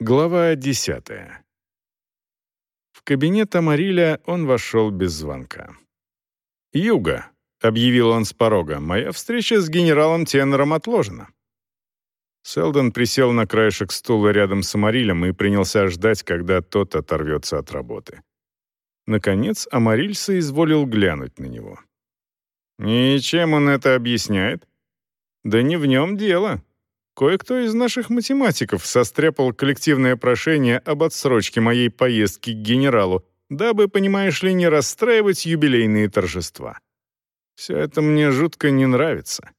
Глава десятая. В кабинет Амариля он вошел без звонка. «Юга», — объявил он с порога, — «моя встреча с генералом Теннером отложена». Селдон присел на краешек стула рядом с Амарилем и принялся ждать, когда тот оторвется от работы. Наконец Амариль соизволил глянуть на него. «И чем он это объясняет?» «Да не в нем дело. Кое-кто из наших математиков состряпал коллективное прошение об отсрочке моей поездки к генералу, дабы, понимаешь ли, не расстраивать юбилейные торжества. Все это мне жутко не нравится.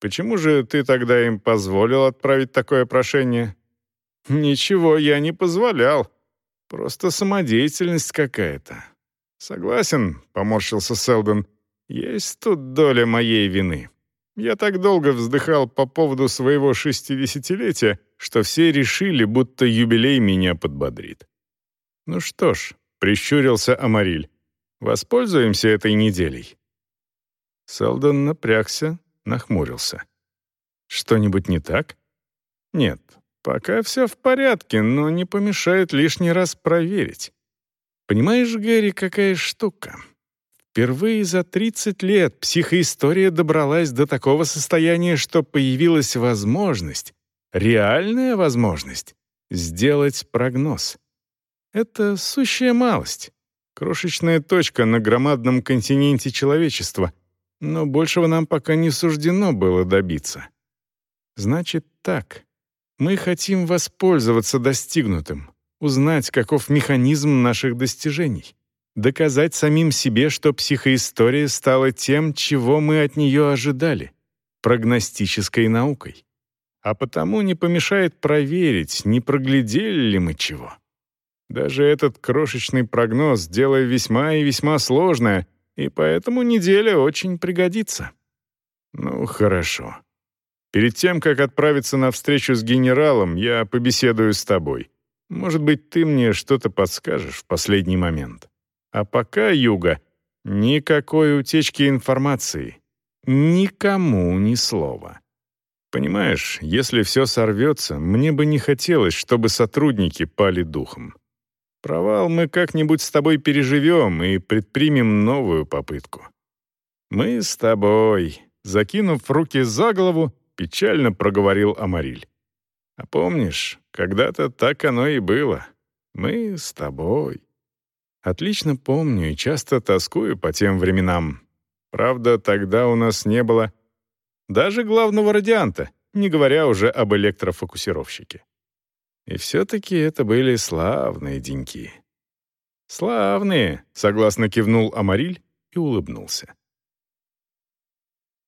Почему же ты тогда им позволил отправить такое прошение? Ничего я не позволял. Просто самодеятельность какая-то. Согласен, поморщился Селдон. Есть тут доля моей вины. Я так долго вздыхал по поводу своего шестидесятилетия, что все решили, будто юбилей меня подбодрит. Ну что ж, прищурился Амариль. Воспользуемся этой неделей. Селдон напрягся, нахмурился. Что-нибудь не так? Нет, пока все в порядке, но не помешает лишний раз проверить. Понимаешь, Гэри, какая штука? Впервые за 30 лет психоистория добралась до такого состояния, что появилась возможность, реальная возможность, сделать прогноз. Это сущая малость, крошечная точка на громадном континенте человечества, но большего нам пока не суждено было добиться. Значит так, мы хотим воспользоваться достигнутым, узнать, каков механизм наших достижений доказать самим себе, что психоистория стала тем, чего мы от нее ожидали — прогностической наукой. А потому не помешает проверить, не проглядели ли мы чего. Даже этот крошечный прогноз — дело весьма и весьма сложное, и поэтому неделя очень пригодится. Ну, хорошо. Перед тем, как отправиться на встречу с генералом, я побеседую с тобой. Может быть, ты мне что-то подскажешь в последний момент. А пока, Юга, никакой утечки информации. Никому ни слова. Понимаешь, если все сорвется, мне бы не хотелось, чтобы сотрудники пали духом. Провал мы как-нибудь с тобой переживем и предпримем новую попытку. Мы с тобой, закинув руки за голову, печально проговорил Амариль. А помнишь, когда-то так оно и было. Мы с тобой. Отлично помню и часто тоскую по тем временам. Правда, тогда у нас не было даже главного радианта, не говоря уже об электрофокусировщике. И все-таки это были славные деньки. «Славные», — согласно кивнул Амариль и улыбнулся.